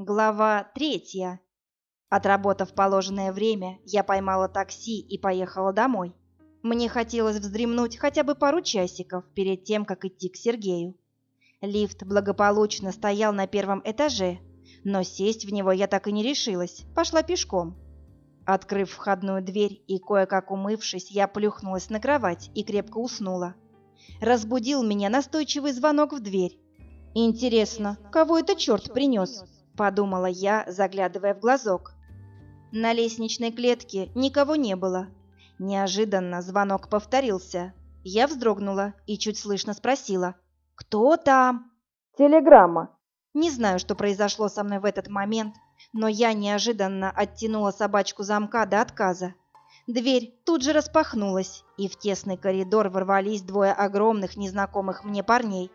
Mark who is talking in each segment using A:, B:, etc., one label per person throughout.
A: Глава третья. Отработав положенное время, я поймала такси и поехала домой. Мне хотелось вздремнуть хотя бы пару часиков перед тем, как идти к Сергею. Лифт благополучно стоял на первом этаже, но сесть в него я так и не решилась, пошла пешком. Открыв входную дверь и кое-как умывшись, я плюхнулась на кровать и крепко уснула. Разбудил меня настойчивый звонок в дверь. Интересно, кого это черт принес? Подумала я, заглядывая в глазок. На лестничной клетке никого не было. Неожиданно звонок повторился. Я вздрогнула и чуть слышно спросила: "Кто там?"
B: "Телеграмма".
A: Не знаю, что произошло со мной в этот момент, но я неожиданно оттянула собачку замка до отказа. Дверь тут же распахнулась, и в тесный коридор ворвались двое огромных незнакомых мне парней.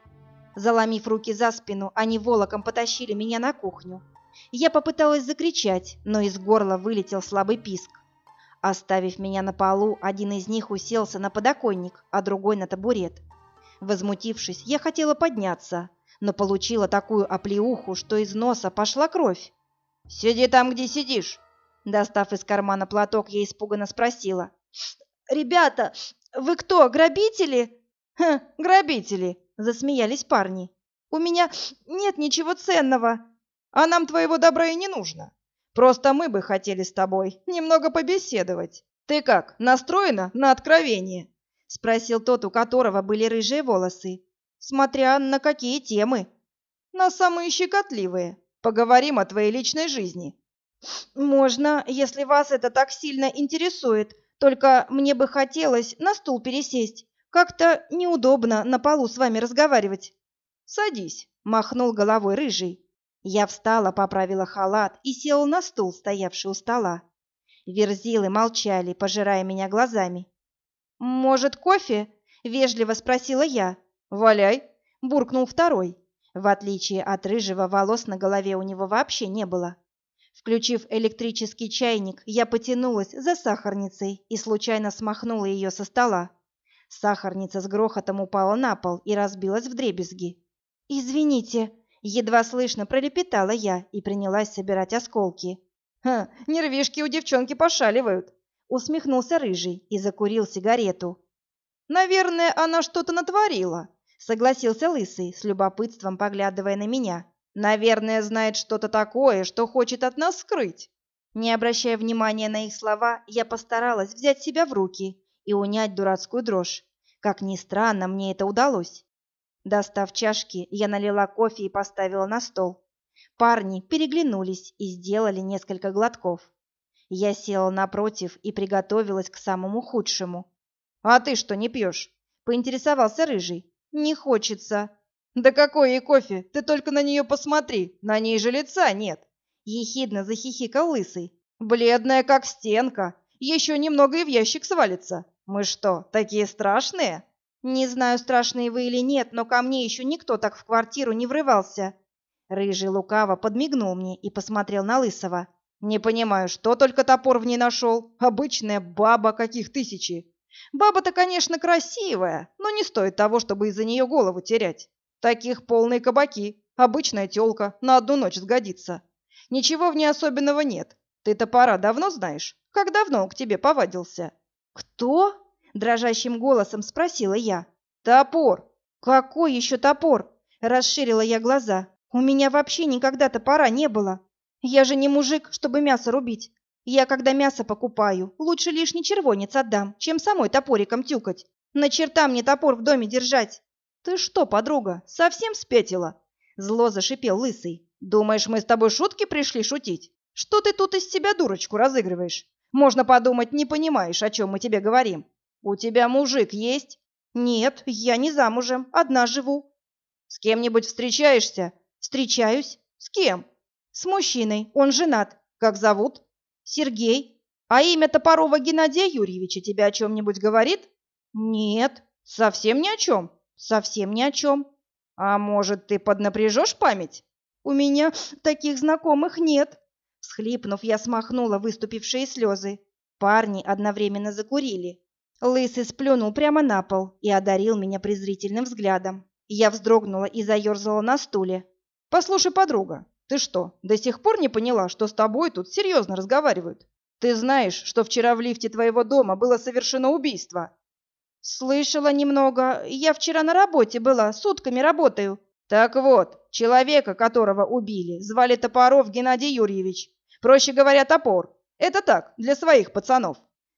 A: Заломив руки за спину, они волоком потащили меня на кухню. Я попыталась закричать, но из горла вылетел слабый писк. Оставив меня на полу, один из них уселся на подоконник, а другой на табурет. Возмутившись, я хотела подняться, но получила такую оплеуху, что из носа пошла кровь.
B: «Сиди там, где сидишь!»
A: Достав из кармана платок, я испуганно спросила. «Ребята, вы кто, грабители?»
B: «Хм, грабители!»
A: Засмеялись парни. «У меня нет ничего ценного,
B: а нам твоего добра и не нужно. Просто мы бы хотели с тобой немного побеседовать. Ты как, настроена на откровение?»
A: Спросил тот, у которого были рыжие волосы. «Смотря на какие темы?»
B: «На самые щекотливые. Поговорим о твоей личной жизни».
A: «Можно, если вас это так сильно интересует. Только мне бы хотелось на стул пересесть. Как-то неудобно на полу с вами разговаривать.
B: Садись,
A: махнул головой рыжий. Я встала, поправила халат и села на стул, стоявший у стола. Верзилы молчали, пожирая меня глазами. Может, кофе? вежливо спросила я.
B: Валяй,
A: буркнул второй. В отличие от рыжего, волос на голове у него вообще не было. Включив электрический чайник, я потянулась за сахарницей и случайно смахнула ее со стола. Сахарница с грохотом упала на пол и разбилась вдребезги. «Извините», — едва слышно пролепетала я и принялась собирать осколки.
B: «Ха, нервишки у девчонки пошаливают», — усмехнулся Рыжий и закурил сигарету. «Наверное, она что-то натворила», — согласился Лысый, с любопытством поглядывая на меня. «Наверное, знает что-то такое, что хочет от нас скрыть».
A: Не обращая внимания на их слова, я постаралась взять себя в руки и унять дурацкую дрожь. Как ни странно, мне это удалось. Достав чашки, я налила кофе и поставила на стол. Парни переглянулись и сделали несколько глотков. Я села напротив и приготовилась к самому худшему.
B: «А ты что, не пьешь?»
A: — поинтересовался Рыжий.
B: «Не хочется». «Да какой ей кофе? Ты только на нее посмотри, на ней же лица нет!» Ехидно захихикал Лысый. «Бледная, как стенка, еще немного и в ящик свалится. Мы что, такие страшные?
A: Не знаю, страшные вы или нет, но ко мне еще никто так в квартиру не врывался. Рыжий лукаво подмигнул мне и посмотрел на Лысого.
B: Не понимаю, что только топор в ней нашел. Обычная баба, каких тысячи. Баба-то, конечно, красивая, но не стоит того, чтобы из-за нее голову терять. Таких полные кабаки. Обычная тёлка, на одну ночь сгодится. Ничего в ней особенного нет. Ты топора давно знаешь? Как давно он к тебе повадился?
A: Кто? дрожащим голосом спросила я.
B: Топор.
A: Какой еще топор? Расширила я глаза. У меня вообще никогда топора не было. Я же не мужик, чтобы мясо рубить. Я, когда мясо покупаю, лучше лишний червонец отдам, чем самой топориком тюкать. На черта мне топор в доме держать.
B: Ты что, подруга, совсем спятила? Зло зашипел лысый. Думаешь, мы с тобой шутки пришли шутить? Что ты тут из себя дурочку разыгрываешь? Можно подумать, не понимаешь, о чем мы тебе говорим. У тебя мужик есть?
A: Нет, я не замужем, одна живу.
B: С кем-нибудь встречаешься?
A: Встречаюсь.
B: С кем?
A: С мужчиной, он женат.
B: Как зовут?
A: Сергей.
B: А имя Топорова Геннадия Юрьевича тебе о чем-нибудь говорит?
A: Нет.
B: Совсем ни о чем?
A: Совсем ни о чем.
B: А может, ты поднапряжешь память?
A: У меня таких знакомых нет. Схлипнув, я смахнула выступившие слезы. Парни одновременно закурили. Лысый сплюнул прямо на пол и одарил меня презрительным взглядом. Я вздрогнула и заерзала на стуле.
B: «Послушай, подруга, Ты что, до сих пор не поняла, что с тобой тут серьезно разговаривают? Ты знаешь, что вчера в лифте твоего дома было совершено убийство?»
A: «Слышала немного. Я вчера на работе была, сутками работаю».
B: «Так вот, человека, которого убили, звали Топоров Геннадий Юрьевич. Проще говоря, Топор. Это так, для своих пацанов.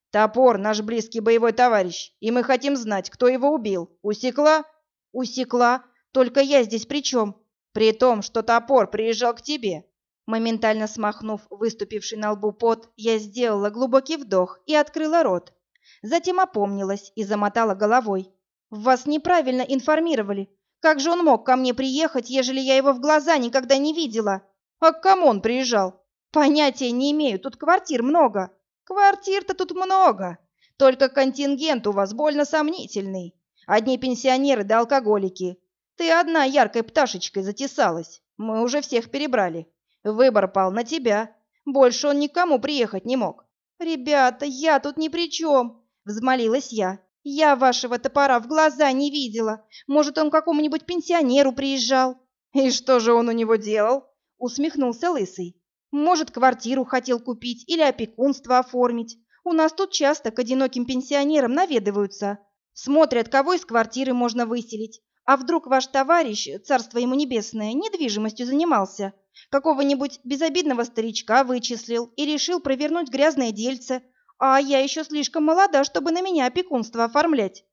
B: Топор — наш близкий боевой товарищ, и мы хотим знать, кто его убил. Усекла?»
A: «Усекла. Только я здесь при чем?»
B: «При том, что Топор приезжал к тебе.
A: Моментально смахнув выступивший на лбу пот, я сделала глубокий вдох и открыла рот. Затем опомнилась и замотала головой. «Вас неправильно информировали. Как же он мог ко мне приехать, ежели я его в глаза никогда не видела?»
B: «А к кому он приезжал?»
A: «Понятия не имею, тут квартир много».
B: «Квартир-то тут много. Только контингент у вас больно сомнительный. Одни пенсионеры да алкоголики. Ты одна яркой пташечкой затесалась. Мы уже всех перебрали. Выбор пал на тебя. Больше он никому приехать не мог.
A: «Ребята, я тут ни при чем!» — взмолилась я. «Я вашего топора в глаза не видела. Может, он к какому-нибудь пенсионеру приезжал?»
B: «И что же он у него делал?»
A: — усмехнулся Лысый. «Может, квартиру хотел купить или опекунство оформить. У нас тут часто к одиноким пенсионерам наведываются. Смотрят, кого из квартиры можно выселить. А вдруг ваш товарищ, царство ему небесное, недвижимостью занимался?» Какого-нибудь безобидного старичка вычислил и решил провернуть грязное дельце, а я еще слишком молода, чтобы на меня опекунство оформлять.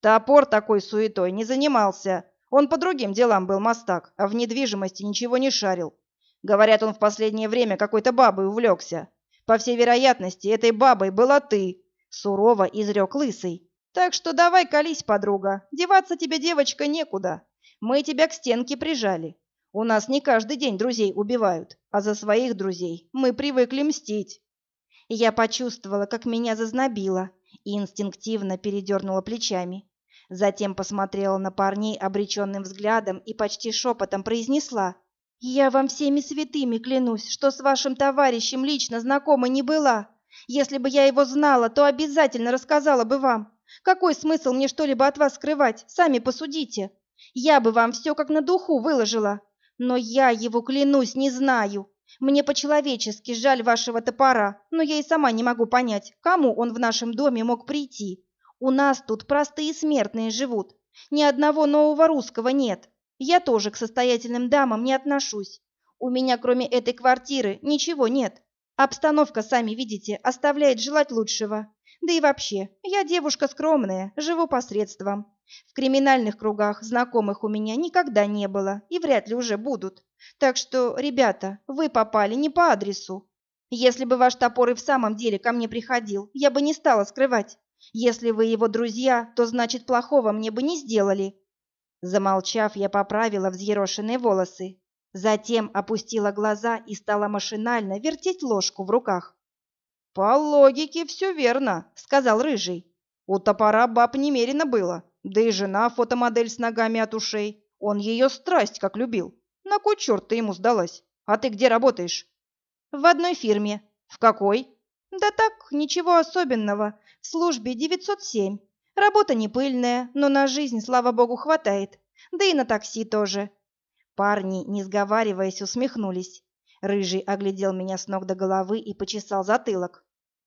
B: Топор такой суетой не занимался. Он по другим делам был мастак, а в недвижимости ничего не шарил. Говорят, он в последнее время какой-то бабой увлекся. По всей вероятности, этой бабой была ты, сурово изрек Лысый. Так что давай колись, подруга, деваться тебе, девочка, некуда. Мы тебя к стенке прижали. У нас не каждый день друзей убивают, а за своих друзей мы привыкли мстить.
A: Я почувствовала, как меня зазнобило, и инстинктивно передернула плечами. Затем посмотрела на парней обреченным взглядом и почти шепотом произнесла. «Я вам всеми святыми клянусь, что с вашим товарищем лично знакома не была. Если бы я его знала, то обязательно рассказала бы вам. Какой смысл мне что-либо от вас скрывать? Сами посудите. Я бы вам все как на духу выложила. Но я его, клянусь, не знаю. Мне по-человечески жаль вашего топора, но я и сама не могу понять, кому он в нашем доме мог прийти. У нас тут простые смертные живут. Ни одного нового русского нет. Я тоже к состоятельным дамам не отношусь. У меня, кроме этой квартиры, ничего нет. Обстановка, сами видите, оставляет желать лучшего. Да и вообще, я девушка скромная, живу посредством. В криминальных кругах знакомых у меня никогда не было и вряд ли уже будут. Так что, ребята, вы попали не по адресу. Если бы ваш топор и в самом деле ко мне приходил, я бы не стала скрывать. Если вы его друзья, то значит плохого мне бы не сделали. Замолчав, я поправила взъерошенные волосы. Затем опустила глаза и стала машинально вертеть ложку в руках.
B: «По логике все верно», — сказал Рыжий. «У топора баб немерено было. Да и жена фотомодель с ногами от ушей. Он ее страсть как любил. На кой черт ты ему сдалась? А ты где работаешь?
A: В одной фирме.
B: В какой?
A: Да так, ничего особенного. В службе 907. Работа не пыльная, но на жизнь, слава богу, хватает. Да и на такси тоже. Парни, не сговариваясь, усмехнулись. Рыжий оглядел меня с ног до головы и почесал затылок.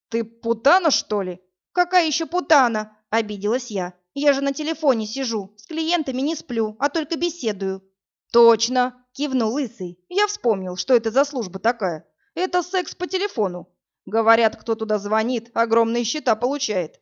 B: «Ты путана, что ли?»
A: «Какая еще путана?» — обиделась я. Я же на телефоне сижу, с клиентами не сплю, а только беседую.
B: Точно, кивнул Лысый. Я вспомнил, что это за служба такая. Это секс по телефону. Говорят, кто туда звонит, огромные счета получает.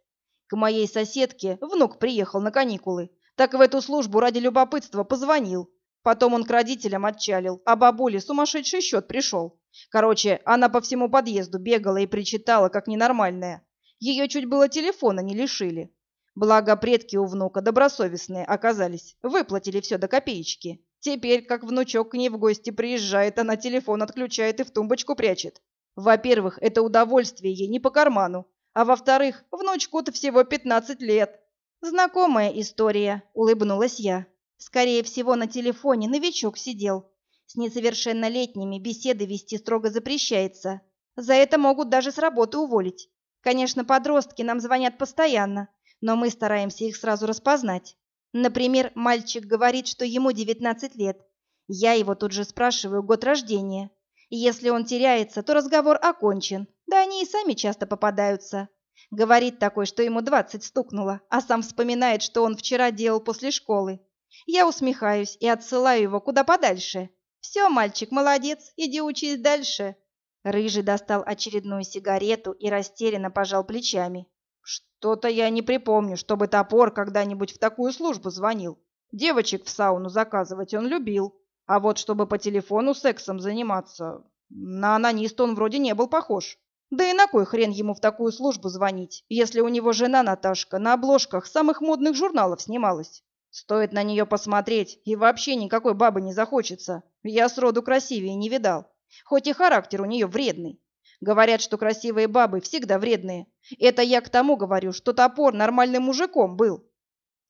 B: К моей соседке внук приехал на каникулы. Так в эту службу ради любопытства позвонил. Потом он к родителям отчалил, а бабуле сумасшедший счет пришел. Короче, она по всему подъезду бегала и причитала, как ненормальная. Ее чуть было телефона не лишили. Благо, предки у внука добросовестные оказались, выплатили все до копеечки. Теперь, как внучок к ней в гости приезжает, она телефон отключает и в тумбочку прячет. Во-первых, это удовольствие ей не по карману, а во-вторых, внучку-то всего 15 лет.
A: Знакомая история, улыбнулась я. Скорее всего, на телефоне новичок сидел. С несовершеннолетними беседы вести строго запрещается. За это могут даже с работы уволить. Конечно, подростки нам звонят постоянно, но мы стараемся их сразу распознать. Например, мальчик говорит, что ему 19 лет. Я его тут же спрашиваю год рождения. Если он теряется, то разговор окончен. Да они и сами часто попадаются. Говорит такой, что ему двадцать стукнуло, а сам вспоминает, что он вчера делал после школы. Я усмехаюсь и отсылаю его куда подальше. Все, мальчик, молодец, иди учись дальше. Рыжий достал очередную сигарету и растерянно пожал плечами.
B: Что-то я не припомню, чтобы топор когда-нибудь в такую службу звонил. Девочек в сауну заказывать он любил. А вот чтобы по телефону сексом заниматься, на анониста он вроде не был похож. Да и на кой хрен ему в такую службу звонить, если у него жена Наташка на обложках самых модных журналов снималась? Стоит на нее посмотреть, и вообще никакой бабы не захочется. Я сроду красивее не видал. Хоть и характер у нее вредный. Говорят, что красивые бабы всегда вредные. Это я к тому говорю, что топор нормальным мужиком был.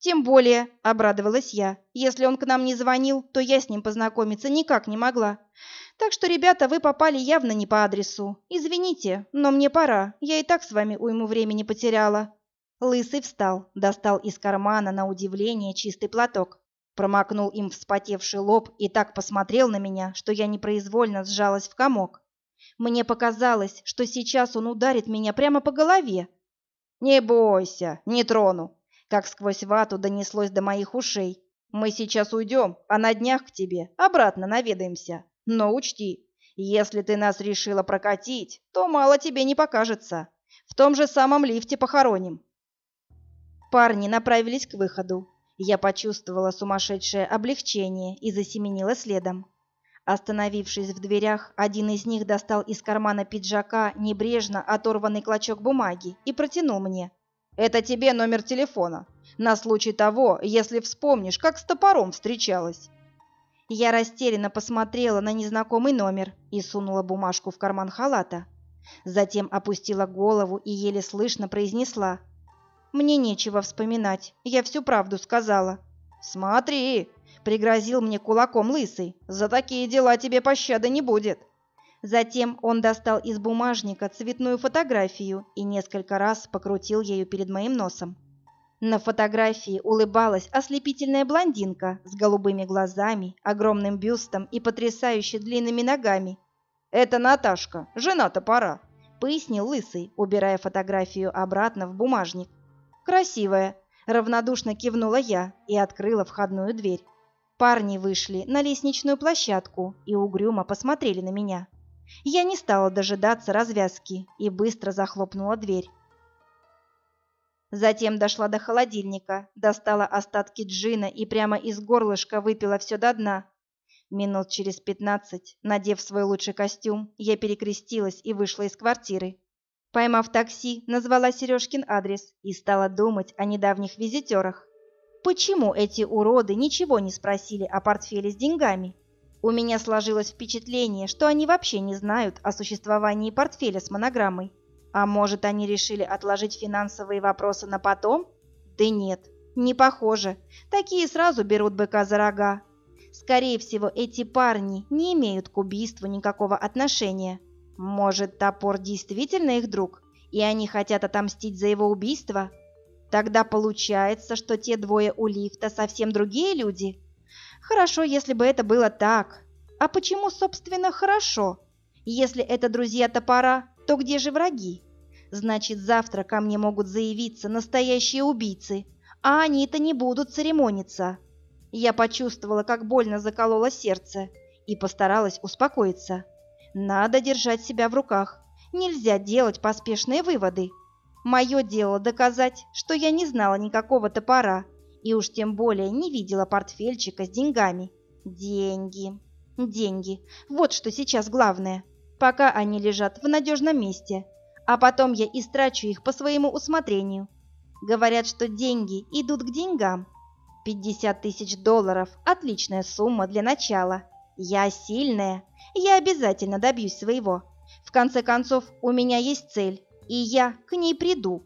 A: Тем более, обрадовалась я. Если он к нам не звонил, то я с ним познакомиться никак не могла. Так что, ребята, вы попали явно не по адресу. Извините, но мне пора. Я и так с вами уйму времени потеряла. Лысый встал, достал из кармана на удивление чистый платок, промокнул им вспотевший лоб и так посмотрел на меня, что я непроизвольно сжалась в комок. Мне показалось, что сейчас он ударит меня прямо по голове.
B: «Не бойся, не трону», как сквозь вату донеслось до моих ушей. «Мы сейчас уйдем, а на днях к тебе обратно наведаемся. Но учти, если ты нас решила прокатить, то мало тебе не покажется. В том же самом лифте похороним».
A: Парни направились к выходу. Я почувствовала сумасшедшее облегчение и засеменила следом. Остановившись в дверях, один из них достал из кармана пиджака небрежно оторванный клочок бумаги и протянул мне.
B: «Это тебе номер телефона, на случай того, если вспомнишь, как с топором встречалась».
A: Я растерянно посмотрела на незнакомый номер и сунула бумажку в карман халата. Затем опустила голову и еле слышно произнесла. «Мне нечего вспоминать, я всю правду сказала».
B: «Смотри!» Пригрозил мне кулаком лысый. За такие дела тебе пощады не будет.
A: Затем он достал из бумажника цветную фотографию и несколько раз покрутил ею перед моим носом. На фотографии улыбалась ослепительная блондинка с голубыми глазами, огромным бюстом и потрясающе длинными ногами.
B: «Это Наташка, жена топора», —
A: пояснил Лысый, убирая фотографию обратно в бумажник. «Красивая», — равнодушно кивнула я и открыла входную дверь. Парни вышли на лестничную площадку и угрюмо посмотрели на меня. Я не стала дожидаться развязки и быстро захлопнула дверь. Затем дошла до холодильника, достала остатки джина и прямо из горлышка выпила все до дна. Минут через пятнадцать, надев свой лучший костюм, я перекрестилась и вышла из квартиры. Поймав такси, назвала Сережкин адрес и стала думать о недавних визитерах. Почему эти уроды ничего не спросили о портфеле с деньгами? У меня сложилось впечатление, что они вообще не знают о существовании портфеля с монограммой. А может, они решили отложить финансовые вопросы на потом? Да нет, не похоже. Такие сразу берут быка за рога. Скорее всего, эти парни не имеют к убийству никакого отношения. Может, топор действительно их друг, и они хотят отомстить за его убийство? Тогда получается, что те двое у лифта совсем другие люди? Хорошо, если бы это было так. А почему, собственно, хорошо? Если это друзья топора, то где же враги? Значит, завтра ко мне могут заявиться настоящие убийцы, а они-то не будут церемониться. Я почувствовала, как больно закололо сердце, и постаралась успокоиться. Надо держать себя в руках. Нельзя делать поспешные выводы. Мое дело доказать, что я не знала никакого топора, и уж тем более не видела портфельчика с деньгами. Деньги, деньги, вот что сейчас главное. Пока они лежат в надежном месте, а потом я истрачу их по своему усмотрению. Говорят, что деньги идут к деньгам. 50 тысяч долларов – отличная сумма для начала. Я сильная, я обязательно добьюсь своего. В конце концов, у меня есть цель, и я к ней приду.